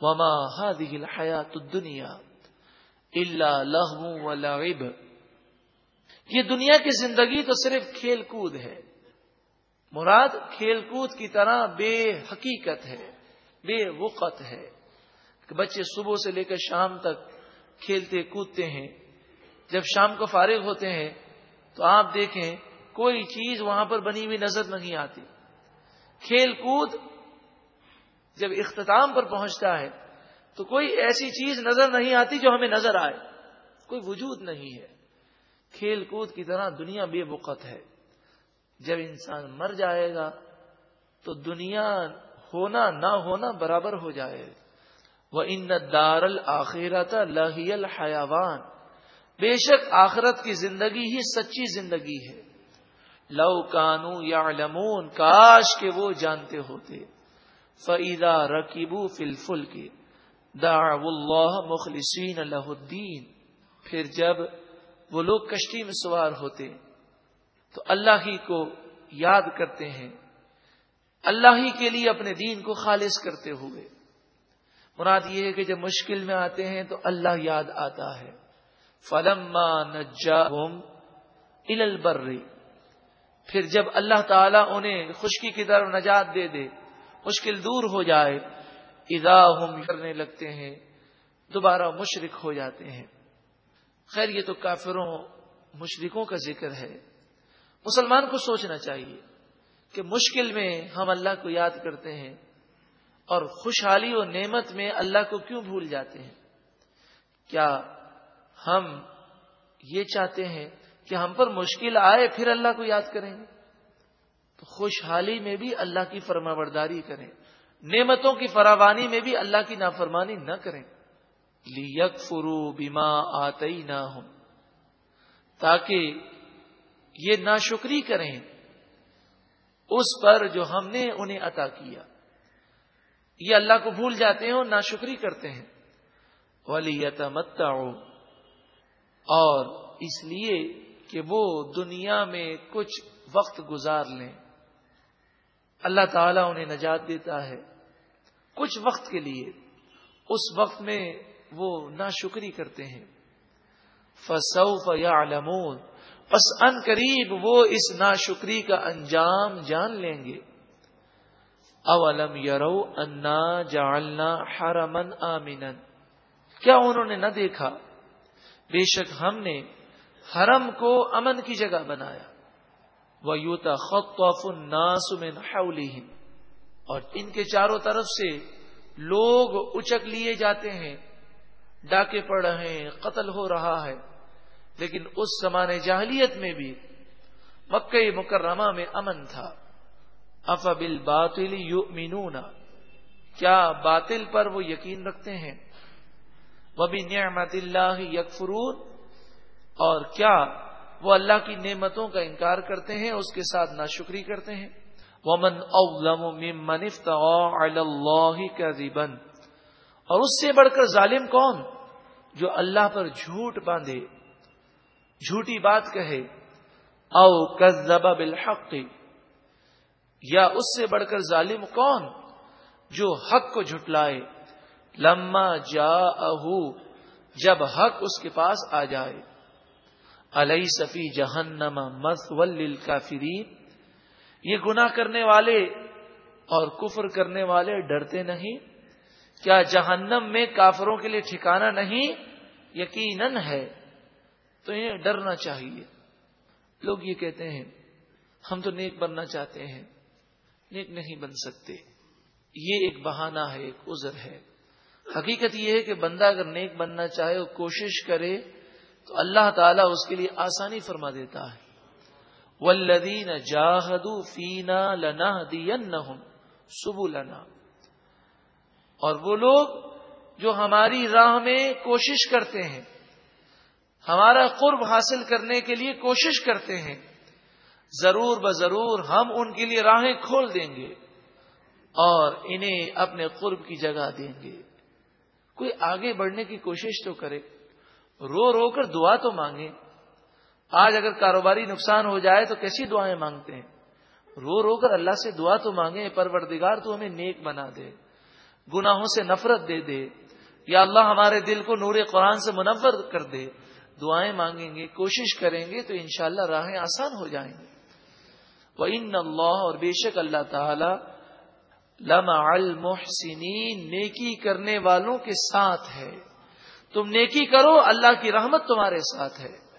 وما هذه الحیات الدنیا الا لہو و لعب یہ دنیا کی زندگی تو صرف کھیل کود ہے۔ مراد کھیل کود کی طرح بے حقیقت ہے، بے وقت ہے۔ کہ بچے صبح سے لے کر شام تک کھیلتے، کودتے ہیں۔ جب شام کو فارغ ہوتے ہیں تو آپ دیکھیں، کوئی چیز وہاں پر بنی ہوئی نظر نہیں آتی۔ کھیل کود جب اختتام پر پہنچتا ہے، تو کوئی ایسی چیز نظر نہیں آتی جو ہمیں نظر آئے۔ کوئی وجود نہیں ہے۔ کھیل کود کی طرح دنیا بے بقت ہے۔ جب انسان مر جائے گا، تو دنیا ہونا، نہ ہونا برابر ہو جائے۔ وہ ان دار الآخرت لہی الحیوان بے شک آخرت کی زندگی ہی سچی زندگی ہے۔ لو کانو یا لمون کاش کے وہ جانتے ہوتے۔ فعیدہ رقیبو فلفل کے دا اللہ مخلصین اللہ الدین پھر جب وہ لوگ کشتی میں سوار ہوتے تو اللہ ہی کو یاد کرتے ہیں۔ اللہ ہی کے لیے اپنے دین کو خالص کرتے ہوئے۔ مراد یہ ہے کہ جب مشکل میں آتے ہیں تو اللہ یاد آتا ہے۔ فلما نجا البری پھر جب اللہ تعالیٰ انہیں خشکی کی طرف نجات دے دے مشکل دور ہو جائے ادا ہم کرنے لگتے ہیں، دوبارہ مشرق ہو جاتے ہیں۔ خیر، یہ تو کافروں مشرقوں کا ذکر ہے۔ مسلمان کو سوچنا چاہیے کہ مشکل میں ہم اللہ کو یاد کرتے ہیں اور خوشحالی و نعمت میں اللہ کو کیوں بھول جاتے ہیں؟ کیا ہم یہ چاہتے ہیں کہ ہم پر مشکل آئے پھر اللہ کو یاد کریں گے؟ تو خوشحالی میں بھی اللہ کی فرما برداری کریں۔ نعمتوں کی فراوانی میں بھی اللہ کی نافرمانی نہ کریں۔ لیک فرو بیما آتے نہ ہوں تاکہ یہ ناشکری کریں۔ اس پر جو ہم نے انہیں عطا کیا۔ یہ اللہ کو بھول جاتے ہیں اور ناشکری کرتے ہیں۔ ولی اور اس لیے کہ وہ دنیا میں کچھ وقت گزار لیں۔ اللہ تعالیٰ انہیں نجات دیتا ہے۔ کچھ وقت کے لیے اس وقت میں وہ ناشکری کرتے ہیں۔ فصوف یا بس ان قریب وہ اس ناشکری کا انجام جان لیں گے۔ اولم یرو انا جالنا حرمن آمین کیا انہوں نے نہ دیکھا؟ بے شک ہم نے حرم کو امن کی جگہ بنایا۔ وہ یوتا خط ناسمن اور ان کے چاروں طرف سے لوگ اچک لیے جاتے ہیں، ڈاکے پڑ رہے ہیں، قتل ہو رہا ہے۔ لیکن اس زمانے جاہلیت میں بھی مکہ مکرمہ میں امن تھا۔ اف بل باطل کیا باطل پر وہ یقین رکھتے ہیں؟ وہ بھی نعمت اللہ یکفرون۔ اور کیا وہ اللہ کی نعمتوں کا انکار کرتے ہیں اس کے ساتھ ناشکری کرتے ہیں۔ ومن اولم ممن اللہ کا اور اس سے بڑھ کر ظالم کون؟ جو اللہ پر جھوٹ باندھے، جھوٹی بات کہے۔ او کذب بالحق۔ یا اس سے بڑھ کر ظالم کون؟ جو حق کو جھٹلائے۔ لما جا جب حق اس کے پاس آ جائے۔ علیہ صفی جہنم مس ول کافرین یہ گنا کرنے والے اور کفر کرنے والے ڈرتے نہیں۔ کیا جہنم میں کافروں کے لیے ٹھکانا نہیں؟ یقیناً ہے۔ تو انہیں ڈرنا چاہیے۔ لوگ یہ کہتے ہیں، ہم تو نیک بننا چاہتے ہیں۔ نیک نہیں بن سکتے۔ یہ ایک بہانہ ہے، ایک عذر ہے۔ حقیقت یہ ہے کہ بندہ اگر نیک بننا چاہے اور کوشش کرے تو اللہ تعالیٰ اس کے لیے آسانی فرما دیتا ہے۔ ولدین جاہدو فینا لنا دین اور وہ لوگ جو ہماری راہ میں کوشش کرتے ہیں، ہمارا قرب حاصل کرنے کے لیے کوشش کرتے ہیں، ضرور ب ضرور ہم ان کے لیے راہیں کھول دیں گے اور انہیں اپنے قرب کی جگہ دیں گے۔ کوئی آگے بڑھنے کی کوشش تو کرے۔ رو رو کر دعا تو مانگے آج اگر کاروباری نقصان ہو جائے تو کیسی دعائیں مانگتے ہیں؟ رو رو کر اللہ سے دعا تو مانگے پروردگار تو ہمیں نیک بنا دے، گناہوں سے نفرت دے دے، یا اللہ ہمارے دل کو نور قرآن سے منور کر دے۔ دعائیں مانگیں گے، کوشش کریں گے تو انشاءاللہ راہیں آسان ہو جائیں گے۔ وہ ان اللہ اور بے شک اللہ تعالی لما المحسنین نیکی کرنے والوں کے ساتھ ہے۔ تم نیکی کرو اللہ کی رحمت تمہارے ساتھ ہے۔